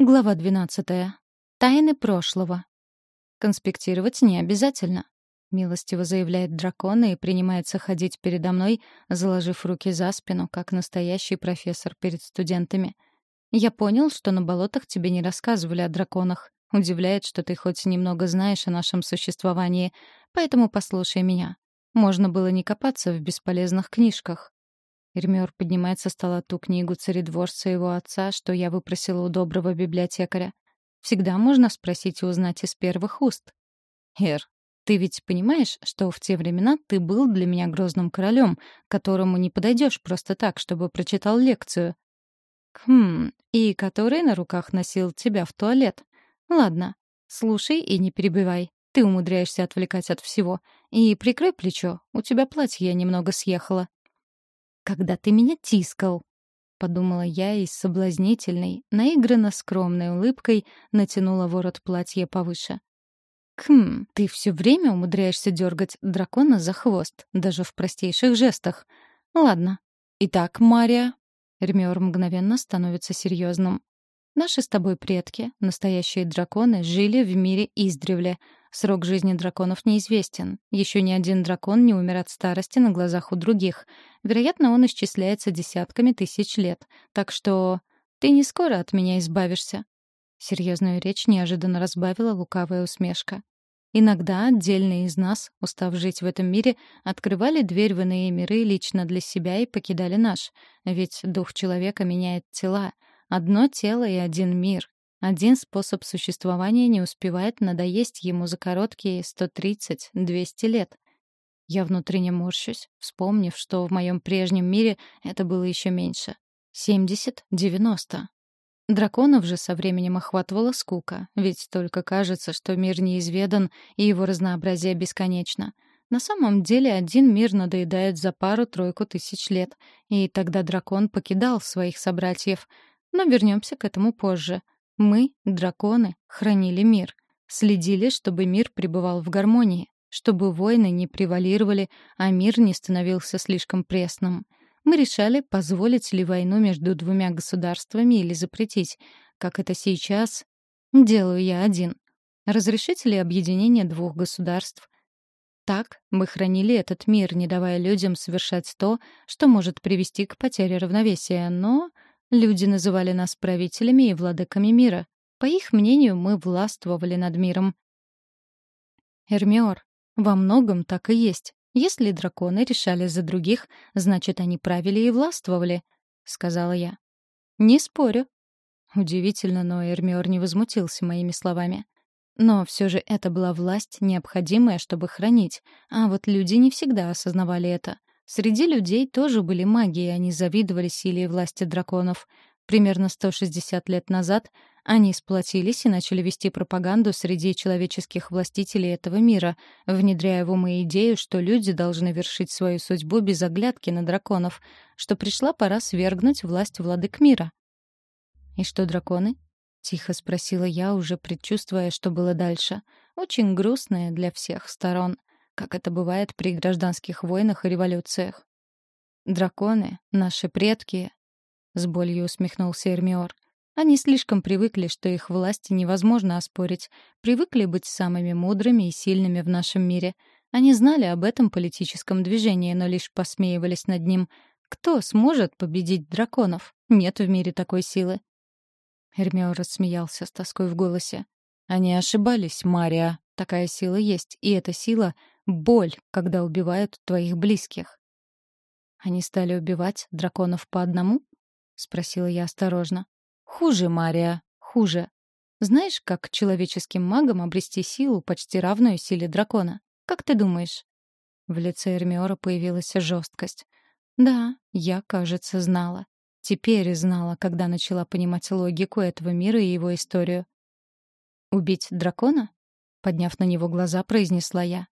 Глава 12. Тайны прошлого. Конспектировать не обязательно. Милостиво заявляет дракон и принимается ходить передо мной, заложив руки за спину, как настоящий профессор перед студентами. Я понял, что на болотах тебе не рассказывали о драконах. Удивляет, что ты хоть немного знаешь о нашем существовании, поэтому послушай меня. Можно было не копаться в бесполезных книжках. Эрмиор поднимает со стола ту книгу царедворца его отца, что я выпросила у доброго библиотекаря. Всегда можно спросить и узнать из первых уст. «Эр, ты ведь понимаешь, что в те времена ты был для меня грозным королем, которому не подойдешь просто так, чтобы прочитал лекцию?» «Хм, и который на руках носил тебя в туалет. Ладно, слушай и не перебивай. Ты умудряешься отвлекать от всего. И прикрой плечо, у тебя платье немного съехало когда ты меня тискал», — подумала я и с соблазнительной, наигранно скромной улыбкой натянула ворот платья повыше. «Хм, ты все время умудряешься дергать дракона за хвост, даже в простейших жестах. Ладно. Итак, Мария...» Эрмиор мгновенно становится серьезным. «Наши с тобой предки, настоящие драконы, жили в мире издревле, Срок жизни драконов неизвестен. Еще ни один дракон не умер от старости на глазах у других. Вероятно, он исчисляется десятками тысяч лет. Так что ты не скоро от меня избавишься. Серьезную речь неожиданно разбавила лукавая усмешка. Иногда отдельные из нас, устав жить в этом мире, открывали дверь в иные миры лично для себя и покидали наш. Ведь дух человека меняет тела. Одно тело и один мир. Один способ существования не успевает надоесть ему за короткие 130-200 лет. Я внутренне морщусь, вспомнив, что в моем прежнем мире это было еще меньше. 70-90. Драконов же со временем охватывала скука, ведь только кажется, что мир неизведан и его разнообразие бесконечно. На самом деле один мир надоедает за пару-тройку тысяч лет, и тогда дракон покидал своих собратьев. Но вернемся к этому позже — мы, драконы, хранили мир, следили, чтобы мир пребывал в гармонии, чтобы войны не превалировали, а мир не становился слишком пресным. Мы решали, позволить ли войну между двумя государствами или запретить, как это сейчас делаю я один. Разрешить ли объединение двух государств? Так мы хранили этот мир, не давая людям совершать то, что может привести к потере равновесия, но Люди называли нас правителями и владыками мира. По их мнению, мы властвовали над миром. Эрмиор, во многом так и есть. Если драконы решали за других, значит, они правили и властвовали, — сказала я. Не спорю. Удивительно, но Эрмиор не возмутился моими словами. Но все же это была власть, необходимая, чтобы хранить, а вот люди не всегда осознавали это. Среди людей тоже были маги, и они завидовали силе и власти драконов. Примерно 160 лет назад они сплотились и начали вести пропаганду среди человеческих властителей этого мира, внедряя в умы идею, что люди должны вершить свою судьбу без оглядки на драконов, что пришла пора свергнуть власть владык мира. «И что драконы?» — тихо спросила я, уже предчувствуя, что было дальше. Очень грустное для всех сторон как это бывает при гражданских войнах и революциях. «Драконы — наши предки», — с болью усмехнулся Эрмиор. «Они слишком привыкли, что их власти невозможно оспорить, привыкли быть самыми мудрыми и сильными в нашем мире. Они знали об этом политическом движении, но лишь посмеивались над ним. Кто сможет победить драконов? Нет в мире такой силы». Эрмиор рассмеялся с тоской в голосе. «Они ошибались, Мария. Такая сила есть, и эта сила боль, когда убивают твоих близких. Они стали убивать драконов по одному? спросила я осторожно. Хуже, Мария, хуже. Знаешь, как человеческим магам обрести силу, почти равную силе дракона? Как ты думаешь? В лице Эрмиора появилась жесткость. Да, я, кажется, знала. Теперь знала, когда начала понимать логику этого мира и его историю. «Убить дракона?» Подняв на него глаза, произнесла я.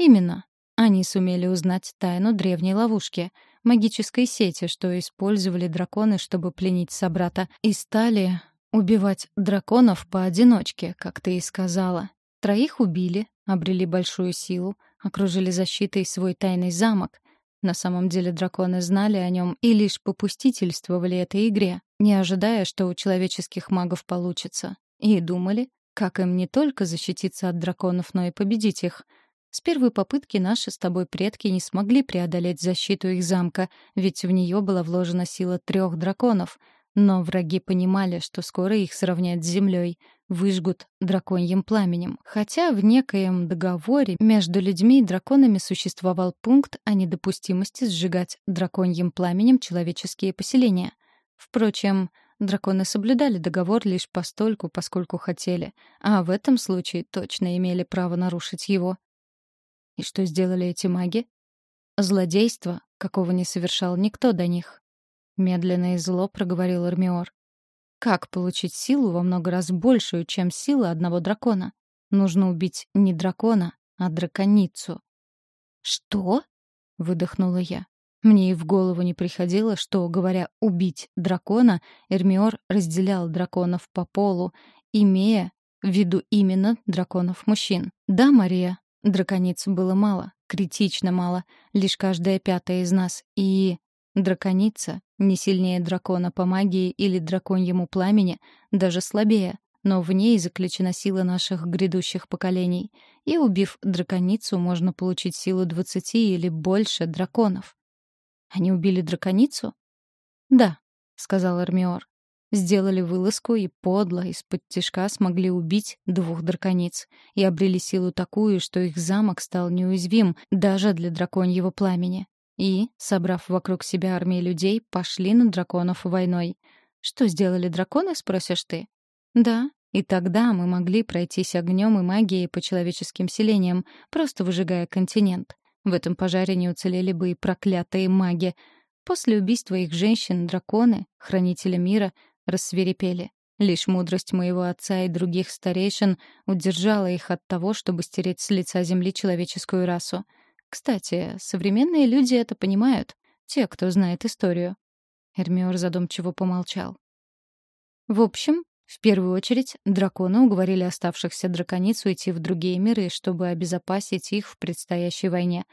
Именно. Они сумели узнать тайну древней ловушки, магической сети, что использовали драконы, чтобы пленить собрата, и стали убивать драконов поодиночке, как ты и сказала. Троих убили, обрели большую силу, окружили защитой свой тайный замок. На самом деле драконы знали о нем и лишь попустительствовали этой игре, не ожидая, что у человеческих магов получится. И думали, как им не только защититься от драконов, но и победить их. С первой попытки наши с тобой предки не смогли преодолеть защиту их замка, ведь в нее была вложена сила трех драконов — но враги понимали, что скоро их сравняют с землей, выжгут драконьим пламенем. Хотя в некоем договоре между людьми и драконами существовал пункт о недопустимости сжигать драконьим пламенем человеческие поселения. Впрочем, драконы соблюдали договор лишь постольку, поскольку хотели, а в этом случае точно имели право нарушить его. И что сделали эти маги? Злодейство, какого не совершал никто до них. Медленно и зло проговорил Эрмиор. Как получить силу во много раз большую, чем сила одного дракона? Нужно убить не дракона, а драконицу. Что? выдохнула я. Мне и в голову не приходило, что, говоря «убить дракона», Эрмиор разделял драконов по полу, имея в виду именно драконов-мужчин. Да, Мария, дракониц было мало, критично мало, лишь каждая пятая из нас. И драконица не сильнее дракона по магии или драконьему пламени, даже слабее, но в ней заключена сила наших грядущих поколений. И убив драконицу, можно получить силу двадцати или больше драконов. Они убили драконицу? Да, сказал Армиор. Сделали вылазку и подло из-под тишка смогли убить двух дракониц и обрели силу такую, что их замок стал неуязвим даже для драконьего пламени и, собрав вокруг себя армии людей, пошли на драконов войной. Что сделали драконы, спросишь ты? Да, и тогда мы могли пройтись огнем и магией по человеческим селениям, просто выжигая континент. В этом пожаре не уцелели бы и проклятые маги. После убийства их женщин драконы, хранители мира, рассверепели. Лишь мудрость моего отца и других старейшин удержала их от того, чтобы стереть с лица земли человеческую расу — кстати, современные люди это понимают, те, кто знает историю. Эрмиор задумчиво помолчал. В общем, в первую очередь, драконы уговорили оставшихся дракониц уйти в другие миры, чтобы обезопасить их в предстоящей войне.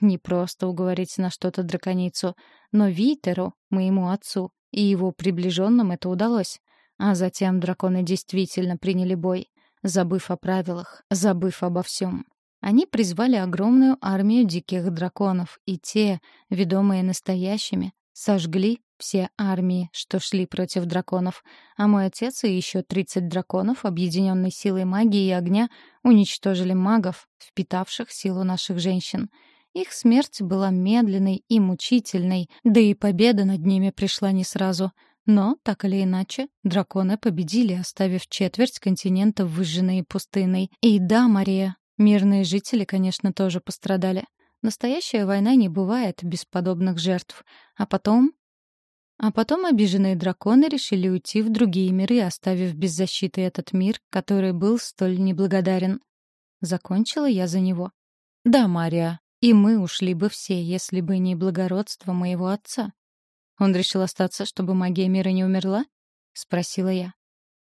Не просто уговорить на что-то драконицу, но Витеру, моему отцу, и его приближенным это удалось. А затем драконы действительно приняли бой, забыв о правилах, забыв обо всем. Они призвали огромную армию диких драконов, и те, ведомые настоящими, сожгли все армии, что шли против драконов, а мой отец и еще 30 драконов, объединенной силой магии и огня, уничтожили магов, впитавших силу наших женщин. Их смерть была медленной и мучительной, да и победа над ними пришла не сразу. Но, так или иначе, драконы победили, оставив четверть континента выжженной и пустынной. И да, Мария, Мирные жители, конечно, тоже пострадали. Настоящая война не бывает без подобных жертв. А потом... А потом обиженные драконы решили уйти в другие миры, оставив без защиты этот мир, который был столь неблагодарен. Закончила я за него. Да, Мария, и мы ушли бы все, если бы не благородство моего отца. Он решил остаться, чтобы магия мира не умерла? Спросила я.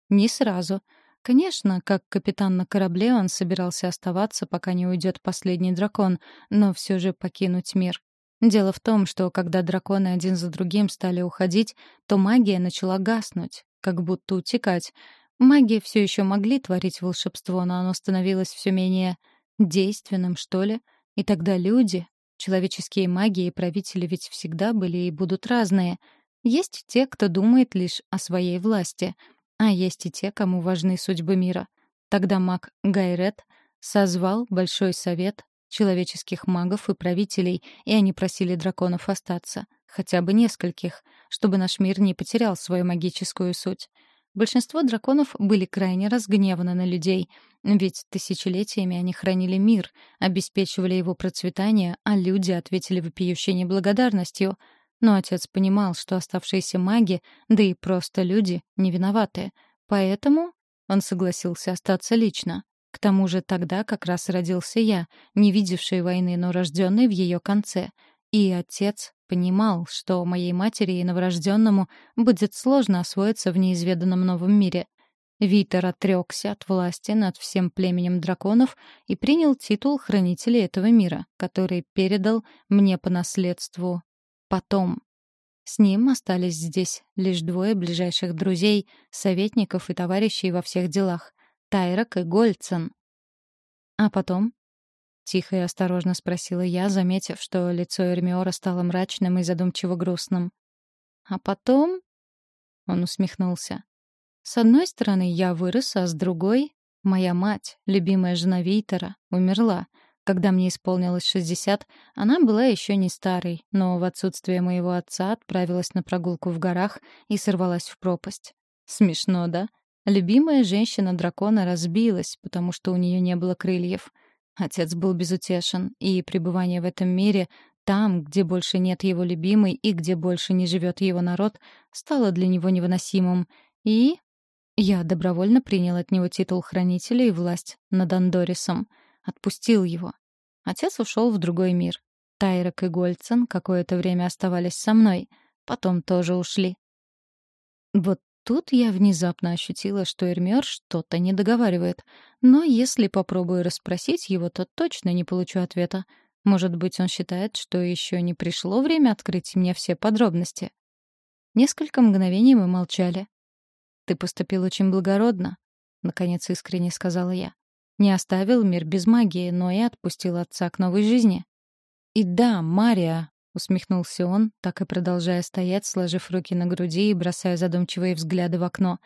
Не сразу. Конечно, как капитан на корабле он собирался оставаться, пока не уйдет последний дракон, но все же покинуть мир. Дело в том, что когда драконы один за другим стали уходить, то магия начала гаснуть, как будто утекать. Маги все еще могли творить волшебство, но оно становилось все менее действенным, что ли. И тогда люди, человеческие маги и правители ведь всегда были и будут разные. Есть те, кто думает лишь о своей власти — а есть и те, кому важны судьбы мира. Тогда маг Гайрет созвал Большой совет человеческих магов и правителей, и они просили драконов остаться, хотя бы нескольких, чтобы наш мир не потерял свою магическую суть. Большинство драконов были крайне разгневаны на людей, ведь тысячелетиями они хранили мир, обеспечивали его процветание, а люди ответили вопиющей неблагодарностью — но отец понимал, что оставшиеся маги, да и просто люди, не виноваты. Поэтому он согласился остаться лично. К тому же тогда как раз родился я, не видевший войны, но рожденный в ее конце. И отец понимал, что моей матери и новорожденному будет сложно освоиться в неизведанном новом мире. Витер отрекся от власти над всем племенем драконов и принял титул хранителя этого мира, который передал мне по наследству потом. С ним остались здесь лишь двое ближайших друзей, советников и товарищей во всех делах — Тайрок и Гольцен. А потом? Тихо и осторожно спросила я, заметив, что лицо Эрмиора стало мрачным и задумчиво грустным. А потом... Он усмехнулся. С одной стороны, я вырос, а с другой — моя мать, любимая жена Вейтера, умерла. Когда мне исполнилось 60, она была еще не старой, но в отсутствие моего отца отправилась на прогулку в горах и сорвалась в пропасть. Смешно, да? Любимая женщина дракона разбилась, потому что у нее не было крыльев. Отец был безутешен, и пребывание в этом мире, там, где больше нет его любимой и где больше не живет его народ, стало для него невыносимым. И я добровольно принял от него титул хранителя и власть над Андорисом. Отпустил его. Отец ушел в другой мир. Тайрок и Гольцен какое-то время оставались со мной. Потом тоже ушли. Вот тут я внезапно ощутила, что Эрмиор что-то не договаривает. Но если попробую расспросить его, то точно не получу ответа. Может быть, он считает, что еще не пришло время открыть мне все подробности. Несколько мгновений мы молчали. «Ты поступил очень благородно», — наконец искренне сказала я. «Не оставил мир без магии, но и отпустил отца к новой жизни». «И да, Мария», — усмехнулся он, так и продолжая стоять, сложив руки на груди и бросая задумчивые взгляды в окно.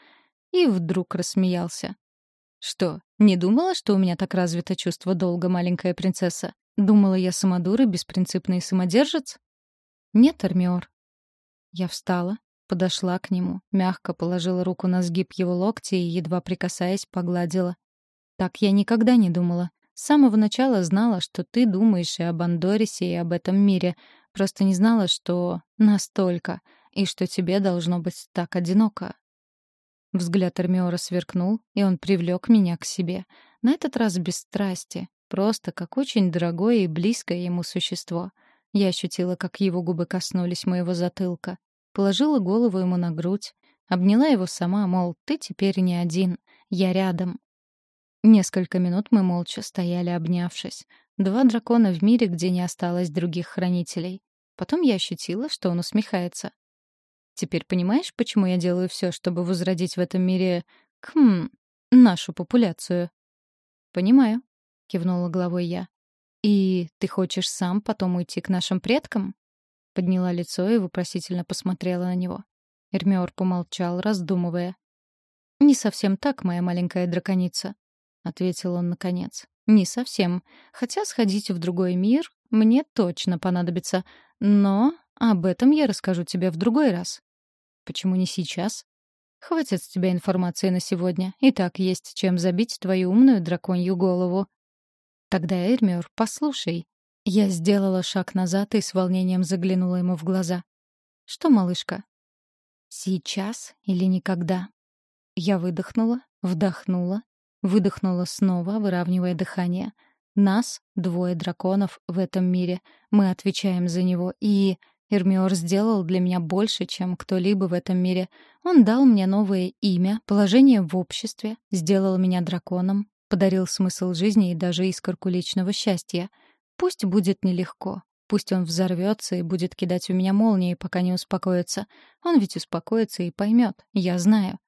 И вдруг рассмеялся. «Что, не думала, что у меня так развито чувство долга, маленькая принцесса? Думала я самодур и беспринципный самодержец?» «Нет, Армиор». Я встала, Подошла к нему, мягко положила руку на сгиб его локтя и, едва прикасаясь, погладила. «Так я никогда не думала. С самого начала знала, что ты думаешь и об Андорисе, и об этом мире. Просто не знала, что настолько, и что тебе должно быть так одиноко». Взгляд Армиора сверкнул, и он привлек меня к себе. На этот раз без страсти, просто как очень дорогое и близкое ему существо. Я ощутила, как его губы коснулись моего затылка положила голову ему на грудь, обняла его сама, мол, ты теперь не один, я рядом. Несколько минут мы молча стояли, обнявшись. Два дракона в мире, где не осталось других хранителей. Потом я ощутила, что он усмехается. Теперь понимаешь, почему я делаю все, чтобы возродить в этом мире, хм, нашу популяцию? Понимаю, кивнула головой я. И ты хочешь сам потом уйти к нашим предкам? Подняла лицо и вопросительно посмотрела на него. Эрмиор помолчал, раздумывая. «Не совсем так, моя маленькая драконица», — ответил он наконец. «Не совсем. Хотя сходить в другой мир мне точно понадобится. Но об этом я расскажу тебе в другой раз». «Почему не сейчас?» «Хватит с тебя информации на сегодня. И так есть чем забить твою умную драконью голову». «Тогда, Эрмиор, послушай. Я сделала шаг назад и с волнением заглянула ему в глаза. «Что, малышка?» «Сейчас или никогда?» Я выдохнула, вдохнула, выдохнула снова, выравнивая дыхание. Нас, двое драконов в этом мире, мы отвечаем за него, и... Эрмиор сделал для меня больше, чем кто-либо в этом мире. Он дал мне новое имя, положение в обществе, сделал меня драконом, подарил смысл жизни и даже искорку личного счастья — Пусть будет нелегко. Пусть он взорвется и будет кидать в меня молнии, пока не успокоится. Он ведь успокоится и поймет. Я знаю.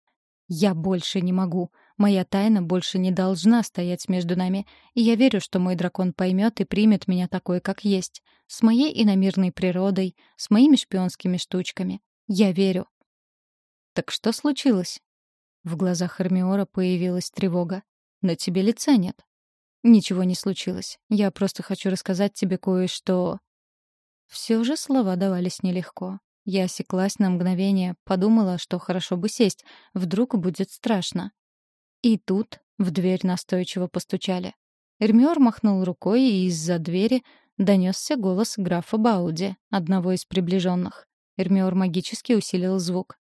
Я больше не могу. Моя тайна больше не должна стоять между нами. И я верю, что мой дракон поймет и примет меня такой, как есть. С моей иномирной природой, с моими шпионскими штучками. Я верю. Так что случилось? В глазах Армиора появилась тревога. На тебе лица нет. Ничего не случилось. Я просто хочу рассказать тебе кое-что. Все же слова давались нелегко. Я осеклась на мгновение, подумала, что хорошо бы сесть, вдруг будет страшно. И тут в дверь настойчиво постучали. Эрмиор махнул рукой, и из-за двери донесся голос графа Бауди, одного из приближенных. Эрмиор магически усилил звук.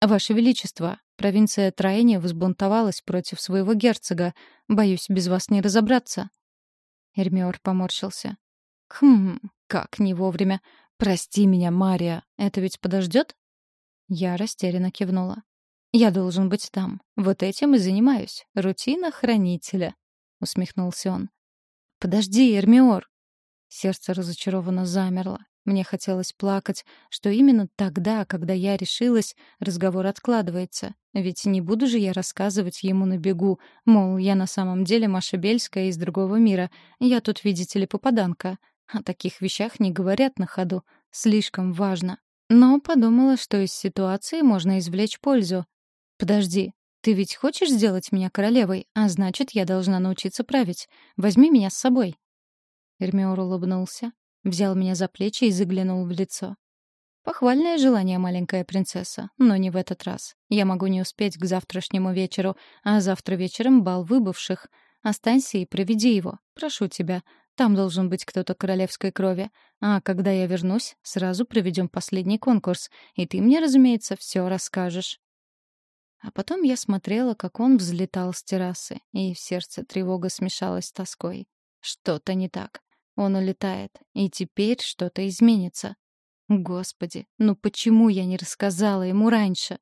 «Ваше Величество, провинция Троения взбунтовалась против своего герцога. Боюсь, без вас не разобраться». Эрмиор поморщился. «Хм, как не вовремя. Прости меня, Мария, это ведь подождет?» Я растерянно кивнула. Я должен быть там. Вот этим и занимаюсь. Рутина хранителя», — усмехнулся он. «Подожди, Эрмиор!» Сердце разочарованно замерло. Мне хотелось плакать, что именно тогда, когда я решилась, разговор откладывается. Ведь не буду же я рассказывать ему на бегу, мол, я на самом деле Маша Бельская из другого мира. Я тут, видите ли, попаданка. О таких вещах не говорят на ходу. Слишком важно. Но подумала, что из ситуации можно извлечь пользу. «Подожди, ты ведь хочешь сделать меня королевой, а значит, я должна научиться править. Возьми меня с собой». Эрмиор улыбнулся, Взял меня за плечи и заглянул в лицо. Похвальное желание, маленькая принцесса, но не в этот раз. Я могу не успеть к завтрашнему вечеру, а завтра вечером бал выбывших. Останься и проведи его. Прошу тебя. Там должен быть кто-то королевской крови. А когда я вернусь, сразу проведем последний конкурс, и ты мне, разумеется, все расскажешь. А потом я смотрела, как он взлетал с террасы, и в сердце тревога смешалась с тоской. Что-то не так. Он улетает, и теперь что-то изменится. Господи, ну почему я не рассказала ему раньше?